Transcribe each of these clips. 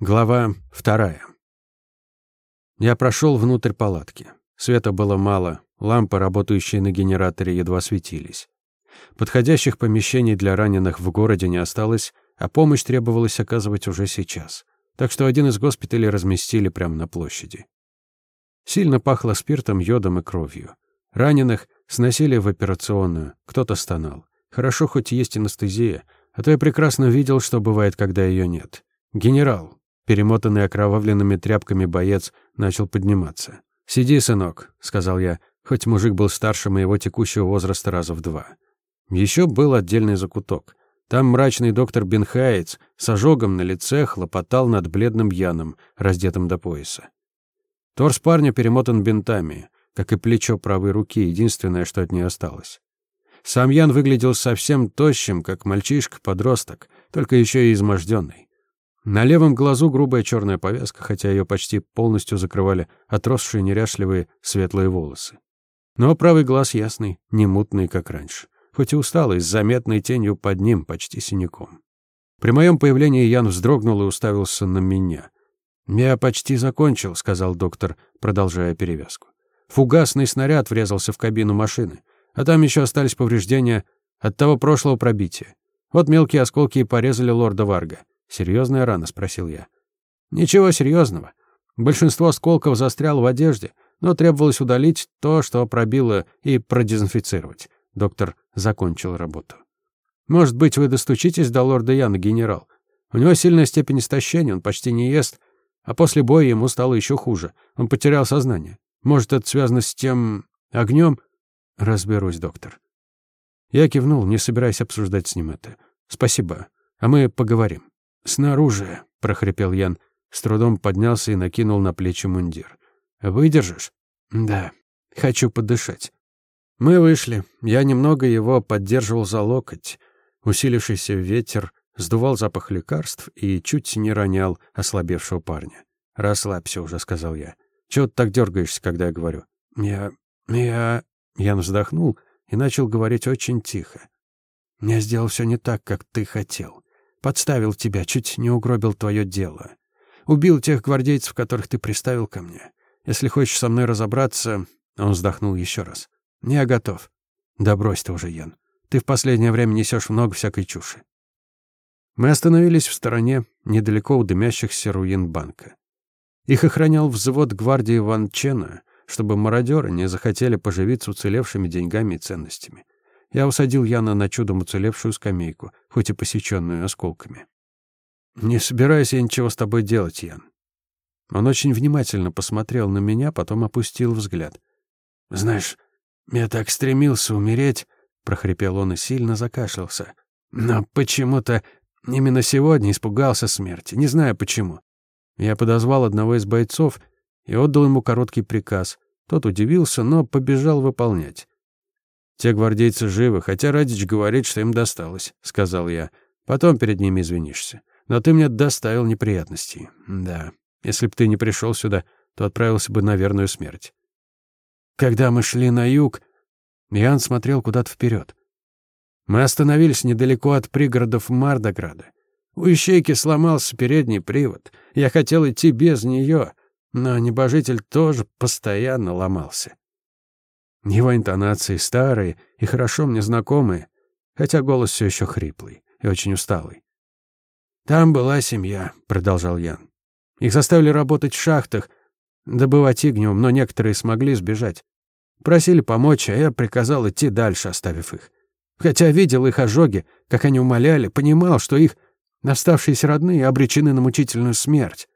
Глава вторая. Я прошел внутрь палатки. Света было мало, лампы, работающие на генераторе, едва светились. Подходящих помещений для раненых в городе не осталось, а помощь требовалось оказывать уже сейчас. Так что один из госпиталей разместили прямо на площади. Сильно пахло спиртом, йодом и кровью. Раненых сносили в операционную, кто-то стонал. Хорошо, хоть есть анестезия, а то я прекрасно видел, что бывает, когда ее нет. Генерал, Перемотанный окровавленными тряпками боец начал подниматься. «Сиди, сынок», — сказал я, хоть мужик был старше моего текущего возраста раза в два. Еще был отдельный закуток. Там мрачный доктор Бенхаец с ожогом на лице хлопотал над бледным Яном, раздетым до пояса. Торс парня перемотан бинтами, как и плечо правой руки, единственное, что от нее осталось. Сам Ян выглядел совсем тощим, как мальчишка-подросток, только еще и изможденный. На левом глазу грубая черная повязка, хотя ее почти полностью закрывали отросшие неряшливые светлые волосы. Но правый глаз ясный, не мутный, как раньше, хоть и усталый, с заметной тенью под ним, почти синяком. При моем появлении Ян вздрогнул и уставился на меня. «Я почти закончил», — сказал доктор, продолжая перевязку. Фугасный снаряд врезался в кабину машины, а там еще остались повреждения от того прошлого пробития. Вот мелкие осколки и порезали лорда Варга. Серьезная рана, спросил я. Ничего серьезного. Большинство осколков застряло в одежде, но требовалось удалить то, что пробило, и продезинфицировать. Доктор закончил работу. Может быть, вы достучитесь до лорда Яна, генерал. У него сильная степень истощения, он почти не ест, а после боя ему стало еще хуже. Он потерял сознание. Может, это связано с тем огнем? Разберусь, доктор. Я кивнул, не собираясь обсуждать с ним это. Спасибо. А мы поговорим. «Снаружи», — прохрипел Ян, с трудом поднялся и накинул на плечи мундир. «Выдержишь?» «Да. Хочу подышать». Мы вышли. Я немного его поддерживал за локоть. Усилившийся ветер сдувал запах лекарств и чуть не ронял ослабевшего парня. «Расслабься уже», — сказал я. «Чего ты так дергаешься, когда я говорю?» «Я... я...» Ян вздохнул и начал говорить очень тихо. «Я сделал все не так, как ты хотел. Подставил тебя, чуть не угробил твое дело. Убил тех гвардейцев, которых ты приставил ко мне. Если хочешь со мной разобраться...» Он вздохнул еще раз. «Я готов». «Да брось ты уже, Ян. Ты в последнее время несешь много всякой чуши». Мы остановились в стороне, недалеко у дымящихся руин банка. Их охранял взвод гвардии Ван Чена, чтобы мародеры не захотели поживиться уцелевшими деньгами и ценностями. Я усадил Яна на чудом уцелевшую скамейку, хоть и посеченную осколками. «Не собираюсь я ничего с тобой делать, Ян». Он очень внимательно посмотрел на меня, потом опустил взгляд. «Знаешь, я так стремился умереть», — прохрипел он и сильно закашлялся. «Но почему-то именно сегодня испугался смерти, не знаю почему». Я подозвал одного из бойцов и отдал ему короткий приказ. Тот удивился, но побежал выполнять. «Те гвардейцы живы, хотя Радич говорит, что им досталось», — сказал я. «Потом перед ними извинишься. Но ты мне доставил неприятностей. Да, если б ты не пришел сюда, то отправился бы на верную смерть». Когда мы шли на юг, Ян смотрел куда-то вперед. Мы остановились недалеко от пригородов Мардограда. У ищейки сломался передний привод. Я хотел идти без нее, но небожитель тоже постоянно ломался. Его интонации старые и хорошо мне знакомые, хотя голос все еще хриплый и очень усталый. «Там была семья», — продолжал Ян. «Их заставили работать в шахтах, добывать игниум, но некоторые смогли сбежать. Просили помочь, а я приказал идти дальше, оставив их. Хотя видел их ожоги, как они умоляли, понимал, что их оставшиеся родные обречены на мучительную смерть».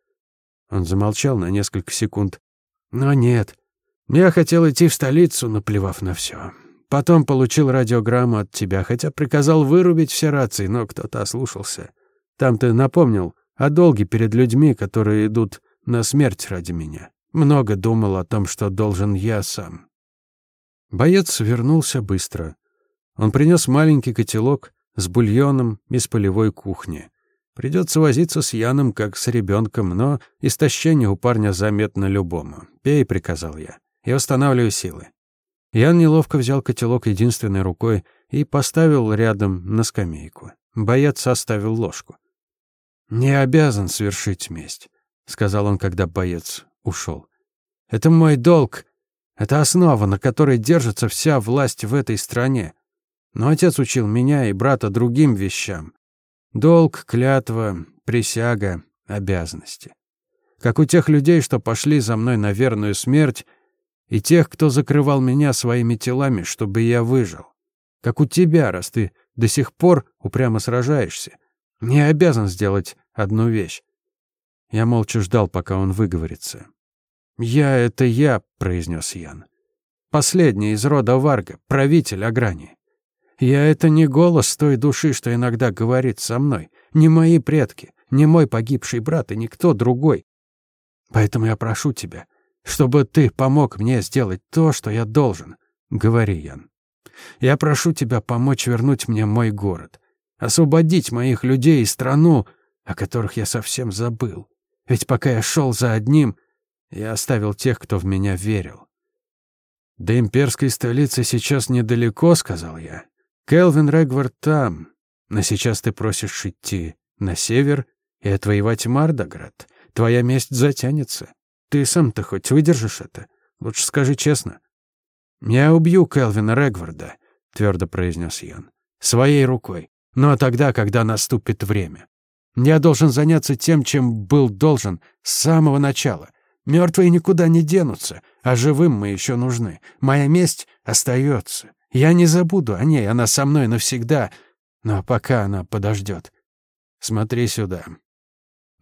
Он замолчал на несколько секунд. «Но нет, я хотел идти в столицу, наплевав на все. Потом получил радиограмму от тебя, хотя приказал вырубить все рации, но кто-то ослушался. Там ты напомнил о долге перед людьми, которые идут на смерть ради меня. Много думал о том, что должен я сам. Боец вернулся быстро. Он принес маленький котелок с бульоном из полевой кухни. Придется возиться с Яном, как с ребенком, но истощение у парня заметно любому. «Пей», — приказал я и восстанавливаю силы. Ян неловко взял котелок единственной рукой и поставил рядом на скамейку. Боец оставил ложку. «Не обязан свершить месть», — сказал он, когда боец ушел. «Это мой долг. Это основа, на которой держится вся власть в этой стране. Но отец учил меня и брата другим вещам. Долг, клятва, присяга, обязанности. Как у тех людей, что пошли за мной на верную смерть, и тех, кто закрывал меня своими телами, чтобы я выжил. Как у тебя, раз ты до сих пор упрямо сражаешься. Не обязан сделать одну вещь. Я молча ждал, пока он выговорится. «Я — это я», — произнес Ян. «Последний из рода Варга, правитель Аграни. Я — это не голос той души, что иногда говорит со мной, не мои предки, не мой погибший брат и никто другой. Поэтому я прошу тебя, чтобы ты помог мне сделать то, что я должен. Говори, Ян. Я прошу тебя помочь вернуть мне мой город, освободить моих людей и страну, о которых я совсем забыл. Ведь пока я шел за одним, я оставил тех, кто в меня верил. «До имперской столицы сейчас недалеко», — сказал я. «Келвин Регвард там, но сейчас ты просишь идти на север и отвоевать Мардоград. Твоя месть затянется. Ты сам-то хоть выдержишь это? Лучше скажи честно». «Я убью Келвина Регварда», — твердо произнес Ян. «Своей рукой. Но тогда, когда наступит время. Я должен заняться тем, чем был должен с самого начала. Мертвые никуда не денутся, а живым мы еще нужны. Моя месть остается. Я не забуду о ней, она со мной навсегда. Но пока она подождет. Смотри сюда».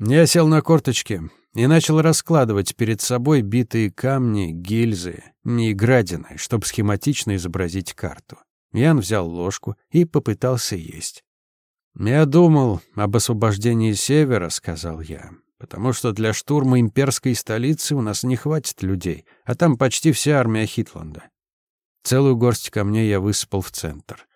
Я сел на корточки, и начал раскладывать перед собой битые камни, гильзы и градины, чтобы схематично изобразить карту. Ян взял ложку и попытался есть. «Я думал об освобождении Севера», — сказал я, «потому что для штурма имперской столицы у нас не хватит людей, а там почти вся армия Хитланда». Целую горсть камней я высыпал в центр.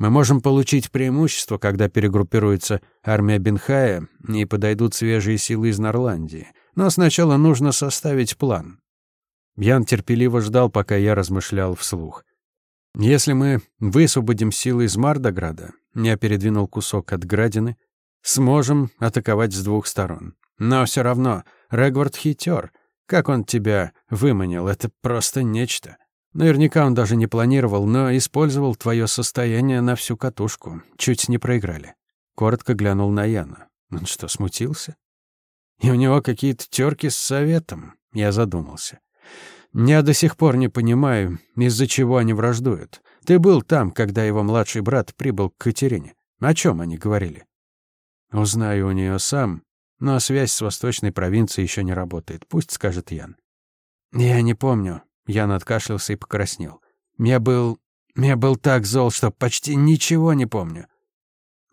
Мы можем получить преимущество, когда перегруппируется армия Бенхая и подойдут свежие силы из Норландии. Но сначала нужно составить план. Ян терпеливо ждал, пока я размышлял вслух. Если мы высвободим силы из Мардограда, я передвинул кусок от градины, сможем атаковать с двух сторон. Но все равно, Регвард хитер. Как он тебя выманил, это просто нечто. Наверняка он даже не планировал, но использовал твое состояние на всю катушку. Чуть не проиграли. Коротко глянул на Яна. Он что, смутился? И у него какие-то терки с советом. Я задумался. Я до сих пор не понимаю, из-за чего они враждуют. Ты был там, когда его младший брат прибыл к Катерине. О чем они говорили? Узнаю у нее сам, но связь с восточной провинцией еще не работает. Пусть скажет Ян. Я не помню, Ян откашлялся и покраснел. «Я был... я был так зол, что почти ничего не помню».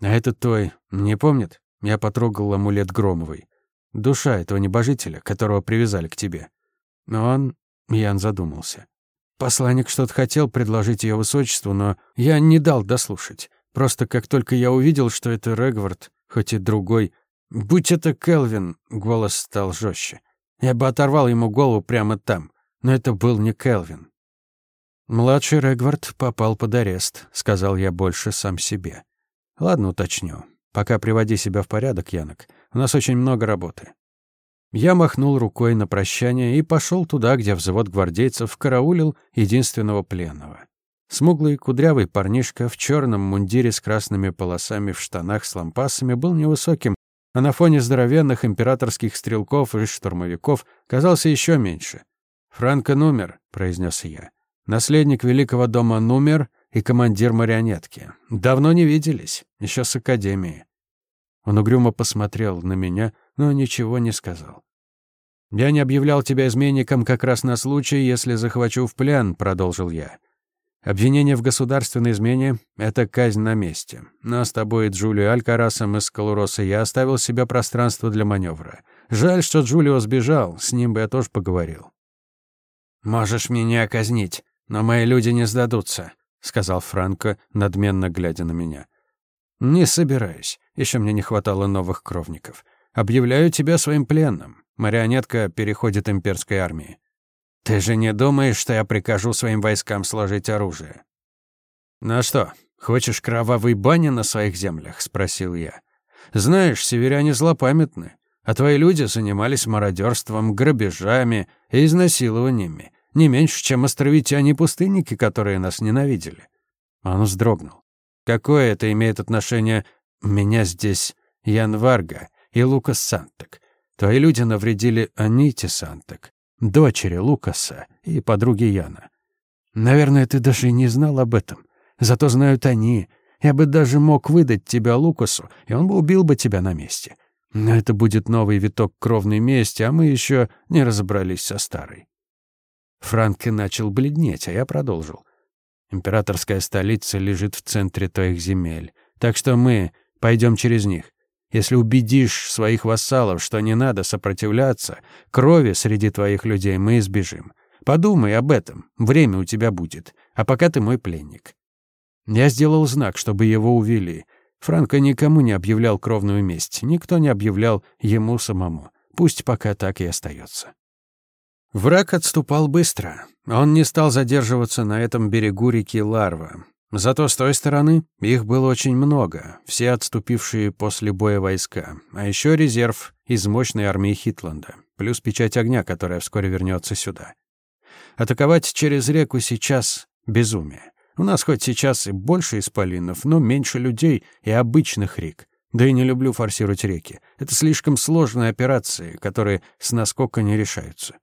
«А этот твой не помнит?» Я потрогал амулет Громовой. «Душа этого небожителя, которого привязали к тебе». Но он... Ян задумался. Посланник что-то хотел предложить ее высочеству, но я не дал дослушать. Просто как только я увидел, что это Регвард, хоть и другой... Будь это Келвин, голос стал жестче. Я бы оторвал ему голову прямо там. Но это был не Келвин. «Младший Регвард попал под арест», — сказал я больше сам себе. «Ладно, уточню. Пока приводи себя в порядок, Янок. У нас очень много работы». Я махнул рукой на прощание и пошел туда, где взвод гвардейцев караулил единственного пленного. Смуглый, кудрявый парнишка в черном мундире с красными полосами в штанах с лампасами был невысоким, а на фоне здоровенных императорских стрелков и штурмовиков казался еще меньше. «Франко Нумер», — произнес я. «Наследник великого дома Нумер и командир марионетки. Давно не виделись, еще с академии». Он угрюмо посмотрел на меня, но ничего не сказал. «Я не объявлял тебя изменником как раз на случай, если захвачу в плен», — продолжил я. «Обвинение в государственной измене — это казнь на месте. Но с тобой и Джулио Алькарасом из Калуроса я оставил себе пространство для маневра. Жаль, что Джулио сбежал, с ним бы я тоже поговорил. «Можешь меня казнить, но мои люди не сдадутся», — сказал Франко, надменно глядя на меня. «Не собираюсь. Еще мне не хватало новых кровников. Объявляю тебя своим пленным. Марионетка переходит имперской армии. Ты же не думаешь, что я прикажу своим войскам сложить оружие?» «Ну что, хочешь кровавой бани на своих землях?» — спросил я. Знаешь, северяне злопамятны, а твои люди занимались мародерством, грабежами и изнасилованиями, не меньше, чем островитяне-пустынники, которые нас ненавидели». Он вздрогнул. «Какое это имеет отношение? Меня здесь Ян Варга и Лукас Сантек. Твои люди навредили Аните Сантек, дочери Лукаса и подруги Яна. Наверное, ты даже и не знал об этом. Зато знают они. Я бы даже мог выдать тебя Лукасу, и он бы убил бы тебя на месте. Но это будет новый виток кровной мести, а мы еще не разобрались со старой. Франко начал бледнеть, а я продолжил. Императорская столица лежит в центре твоих земель, так что мы пойдем через них. Если убедишь своих вассалов, что не надо сопротивляться, крови среди твоих людей мы избежим. Подумай об этом, время у тебя будет, а пока ты мой пленник. Я сделал знак, чтобы его увели. Франко никому не объявлял кровную месть, никто не объявлял ему самому. Пусть пока так и остается. Враг отступал быстро. Он не стал задерживаться на этом берегу реки Ларва. Зато с той стороны их было очень много, все отступившие после боя войска, а еще резерв из мощной армии Хитланда, плюс печать огня, которая вскоре вернется сюда. Атаковать через реку сейчас — безумие. У нас хоть сейчас и больше исполинов, но меньше людей и обычных рек. Да и не люблю форсировать реки. Это слишком сложные операции, которые с наскока не решаются.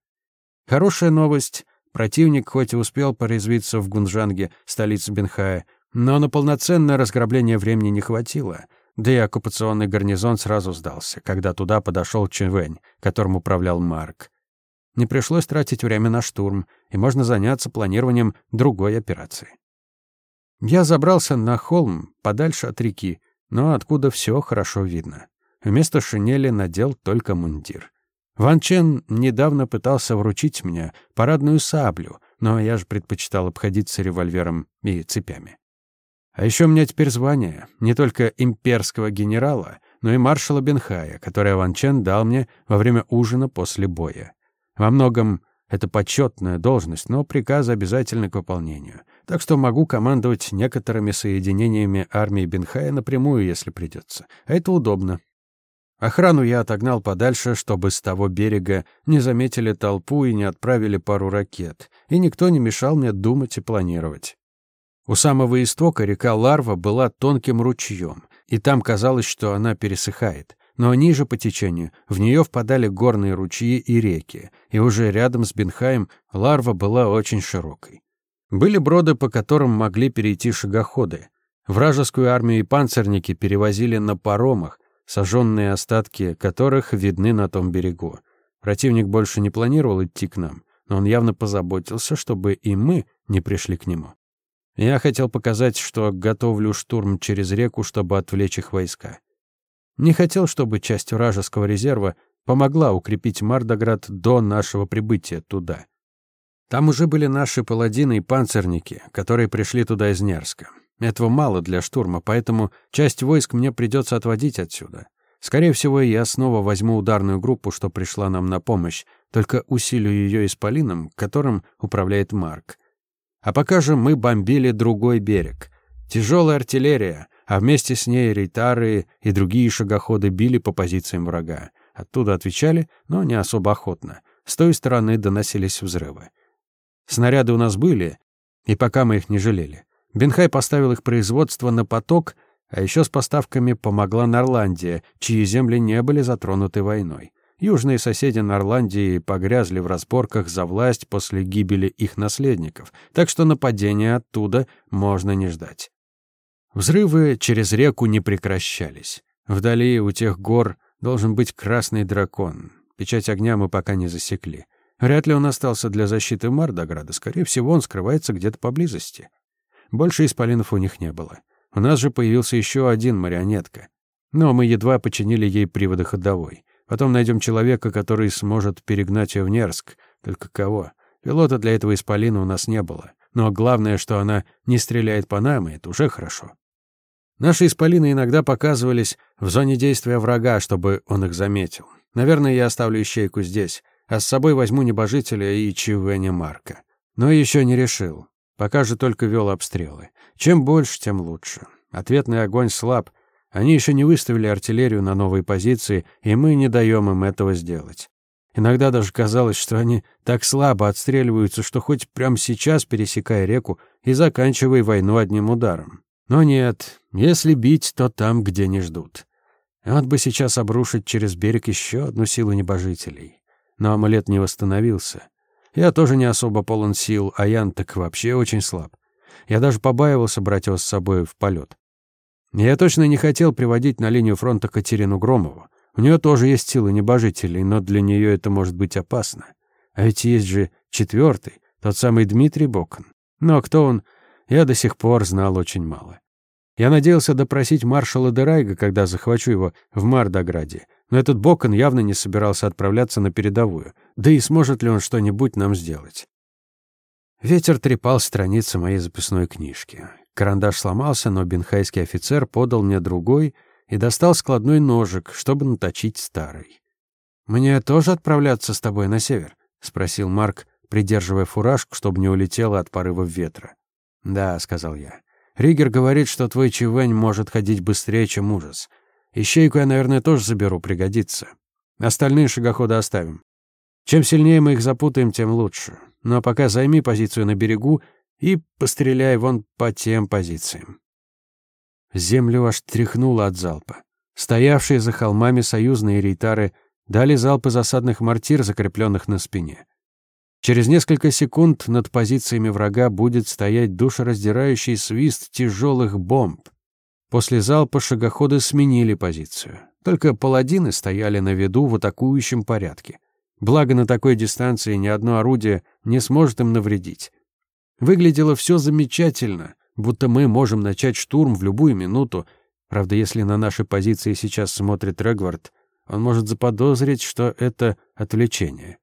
Хорошая новость. Противник хоть и успел порезвиться в Гунжанге, столице Бенхая, но на полноценное разграбление времени не хватило. Да и оккупационный гарнизон сразу сдался, когда туда подошел Чэнвэнь, которым управлял Марк. Не пришлось тратить время на штурм, и можно заняться планированием другой операции. Я забрался на холм, подальше от реки, но откуда все хорошо видно. Вместо шинели надел только мундир. Ван Чен недавно пытался вручить мне парадную саблю, но я же предпочитал обходиться револьвером и цепями. А еще у меня теперь звание не только имперского генерала, но и маршала Бенхая, которое Ван Чен дал мне во время ужина после боя. Во многом это почетная должность, но приказы обязательны к выполнению. Так что могу командовать некоторыми соединениями армии Бенхая напрямую, если придется. А это удобно. Охрану я отогнал подальше, чтобы с того берега не заметили толпу и не отправили пару ракет, и никто не мешал мне думать и планировать. У самого истока река Ларва была тонким ручьем, и там казалось, что она пересыхает. Но ниже по течению в нее впадали горные ручьи и реки, и уже рядом с Бенхаем Ларва была очень широкой. Были броды, по которым могли перейти шагоходы. Вражескую армию и панцирники перевозили на паромах, сожженные остатки которых видны на том берегу. Противник больше не планировал идти к нам, но он явно позаботился, чтобы и мы не пришли к нему. Я хотел показать, что готовлю штурм через реку, чтобы отвлечь их войска. Не хотел, чтобы часть вражеского резерва помогла укрепить Мардоград до нашего прибытия туда. Там уже были наши паладины и панцирники, которые пришли туда из Нерска. Этого мало для штурма, поэтому часть войск мне придется отводить отсюда. Скорее всего, я снова возьму ударную группу, что пришла нам на помощь, только усилю ее исполином, которым управляет Марк. А пока же мы бомбили другой берег. Тяжелая артиллерия, а вместе с ней рейтары и другие шагоходы били по позициям врага. Оттуда отвечали, но не особо охотно. С той стороны доносились взрывы. Снаряды у нас были, и пока мы их не жалели. Бенхай поставил их производство на поток, а еще с поставками помогла Норландия, чьи земли не были затронуты войной. Южные соседи Норландии погрязли в разборках за власть после гибели их наследников, так что нападения оттуда можно не ждать. Взрывы через реку не прекращались. Вдали у тех гор должен быть красный дракон. Печать огня мы пока не засекли. Вряд ли он остался для защиты Мардограда. Скорее всего, он скрывается где-то поблизости. Больше исполинов у них не было. У нас же появился еще один марионетка. Но мы едва починили ей приводы ходовой. Потом найдем человека, который сможет перегнать ее в Нерск. Только кого? Пилота для этого исполина у нас не было. Но главное, что она не стреляет по нам, и это уже хорошо. Наши исполины иногда показывались в зоне действия врага, чтобы он их заметил. Наверное, я оставлю ищейку здесь, а с собой возьму небожителя и Чивеня Марка. Но еще не решил. Пока же только вел обстрелы. Чем больше, тем лучше. Ответный огонь слаб, Они еще не выставили артиллерию на новые позиции, и мы не даем им этого сделать. Иногда даже казалось, что они так слабо отстреливаются, что хоть прямо сейчас пересекай реку и заканчивай войну одним ударом. Но нет, если бить, то там, где не ждут. Вот бы сейчас обрушить через берег еще одну силу небожителей. Но амулет не восстановился. Я тоже не особо полон сил, а Ян так вообще очень слаб. Я даже побаивался брать его с собой в полет. Я точно не хотел приводить на линию фронта Катерину Громову. У нее тоже есть силы небожителей, но для нее это может быть опасно. А ведь есть же четвертый, тот самый Дмитрий Бокон. Но кто он, я до сих пор знал очень мало. Я надеялся допросить маршала Дерайга, когда захвачу его в Мардограде, но этот Бокон явно не собирался отправляться на передовую. Да и сможет ли он что-нибудь нам сделать? Ветер трепал страницы моей записной книжки. Карандаш сломался, но бенхайский офицер подал мне другой — и достал складной ножик, чтобы наточить старый. «Мне тоже отправляться с тобой на север?» — спросил Марк, придерживая фуражку, чтобы не улетела от порывов ветра. «Да», — сказал я. «Ригер говорит, что твой чивень может ходить быстрее, чем ужас. Ищейку я, наверное, тоже заберу, пригодится. Остальные шагоходы оставим. Чем сильнее мы их запутаем, тем лучше. Но пока займи позицию на берегу и постреляй вон по тем позициям». Землю аж тряхнуло от залпа. Стоявшие за холмами союзные рейтары дали залпы засадных мортир, закрепленных на спине. Через несколько секунд над позициями врага будет стоять душераздирающий свист тяжелых бомб. После залпа шагоходы сменили позицию. Только паладины стояли на виду в атакующем порядке. Благо на такой дистанции ни одно орудие не сможет им навредить. Выглядело все замечательно, будто мы можем начать штурм в любую минуту. Правда, если на наши позиции сейчас смотрит Регвард, он может заподозрить, что это отвлечение.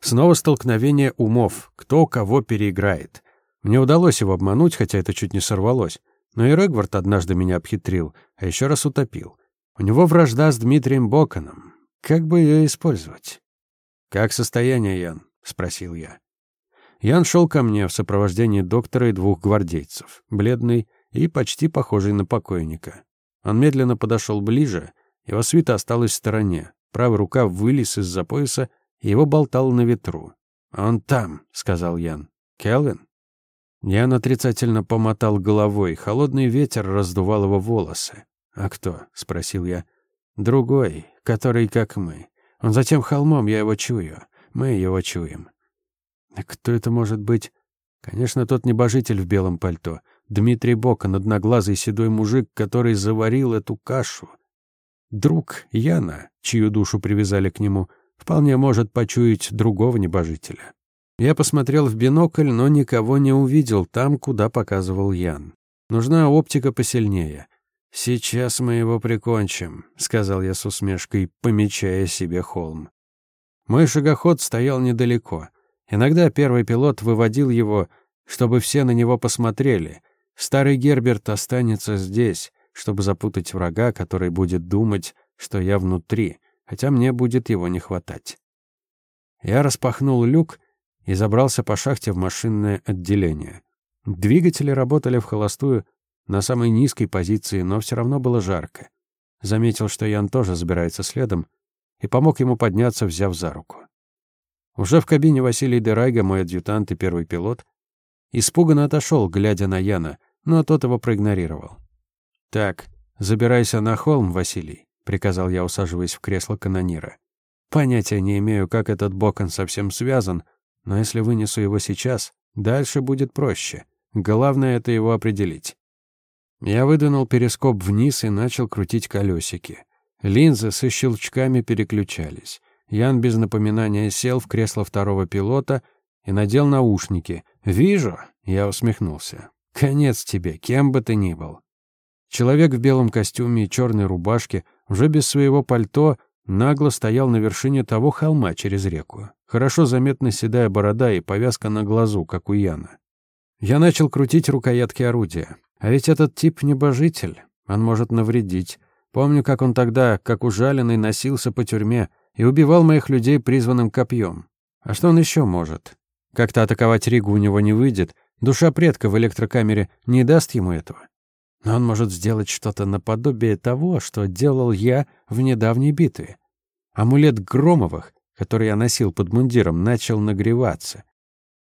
Снова столкновение умов, кто кого переиграет. Мне удалось его обмануть, хотя это чуть не сорвалось. Но и Регвард однажды меня обхитрил, а еще раз утопил. У него вражда с Дмитрием Боканом. Как бы ее использовать? «Как состояние, Ян?» — спросил я. Ян шел ко мне в сопровождении доктора и двух гвардейцев, бледный и почти похожий на покойника. Он медленно подошел ближе, его свита осталась в стороне, правая рука вылез из-за пояса, и его болтал на ветру. «Он там», — сказал Ян. «Келвин?» Ян отрицательно помотал головой, холодный ветер раздувал его волосы. «А кто?» — спросил я. «Другой, который как мы. Он за тем холмом, я его чую. Мы его чуем. Кто это может быть? Конечно, тот небожитель в белом пальто. Дмитрий Бокон, одноглазый седой мужик, который заварил эту кашу. Друг Яна, чью душу привязали к нему, вполне может почуять другого небожителя. Я посмотрел в бинокль, но никого не увидел там, куда показывал Ян. Нужна оптика посильнее. «Сейчас мы его прикончим», — сказал я с усмешкой, помечая себе холм. Мой шагоход стоял недалеко — Иногда первый пилот выводил его, чтобы все на него посмотрели. Старый Герберт останется здесь, чтобы запутать врага, который будет думать, что я внутри, хотя мне будет его не хватать. Я распахнул люк и забрался по шахте в машинное отделение. Двигатели работали в холостую на самой низкой позиции, но все равно было жарко. Заметил, что Ян тоже забирается следом, и помог ему подняться, взяв за руку. Уже в кабине Василий Дерайга, мой адъютант и первый пилот, испуганно отошел, глядя на Яна, но тот его проигнорировал. «Так, забирайся на холм, Василий», — приказал я, усаживаясь в кресло канонира. «Понятия не имею, как этот Бокон совсем связан, но если вынесу его сейчас, дальше будет проще. Главное — это его определить». Я выдвинул перископ вниз и начал крутить колесики. Линзы со щелчками переключались. Ян без напоминания сел в кресло второго пилота и надел наушники. «Вижу!» — я усмехнулся. «Конец тебе, кем бы ты ни был». Человек в белом костюме и черной рубашке, уже без своего пальто, нагло стоял на вершине того холма через реку. Хорошо заметна седая борода и повязка на глазу, как у Яна. Я начал крутить рукоятки орудия. А ведь этот тип небожитель. Он может навредить. Помню, как он тогда, как ужаленный, носился по тюрьме, и убивал моих людей призванным копьем. А что он еще может? Как-то атаковать Ригу у него не выйдет, душа предка в электрокамере не даст ему этого. Но он может сделать что-то наподобие того, что делал я в недавней битве. Амулет Громовых, который я носил под мундиром, начал нагреваться.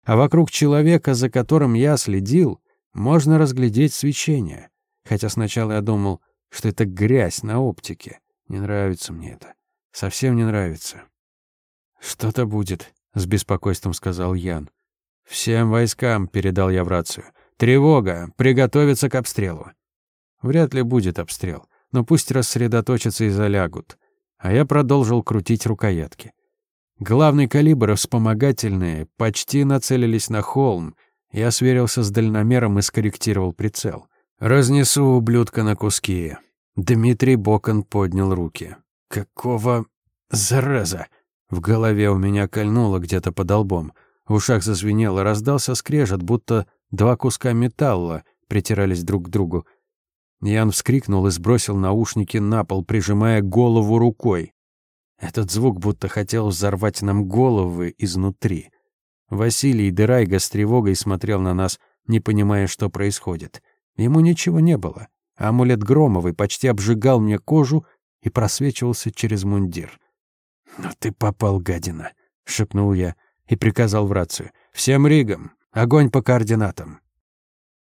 А вокруг человека, за которым я следил, можно разглядеть свечение. Хотя сначала я думал, что это грязь на оптике. Не нравится мне это. Совсем не нравится. «Что-то будет», — с беспокойством сказал Ян. «Всем войскам», — передал я в рацию. «Тревога! Приготовиться к обстрелу!» Вряд ли будет обстрел, но пусть рассредоточатся и залягут. А я продолжил крутить рукоятки. Главный калибр и вспомогательные почти нацелились на холм. Я сверился с дальномером и скорректировал прицел. «Разнесу ублюдка на куски». Дмитрий Бокон поднял руки. «Какого... зараза!» В голове у меня кольнуло где-то под лбом. В ушах зазвенело, раздался скрежет, будто два куска металла притирались друг к другу. Ян вскрикнул и сбросил наушники на пол, прижимая голову рукой. Этот звук будто хотел взорвать нам головы изнутри. Василий Дерайга с тревогой смотрел на нас, не понимая, что происходит. Ему ничего не было. Амулет Громовый почти обжигал мне кожу и просвечивался через мундир. «Ну ты попал, гадина!» — шепнул я и приказал в рацию. «Всем ригам! Огонь по координатам!»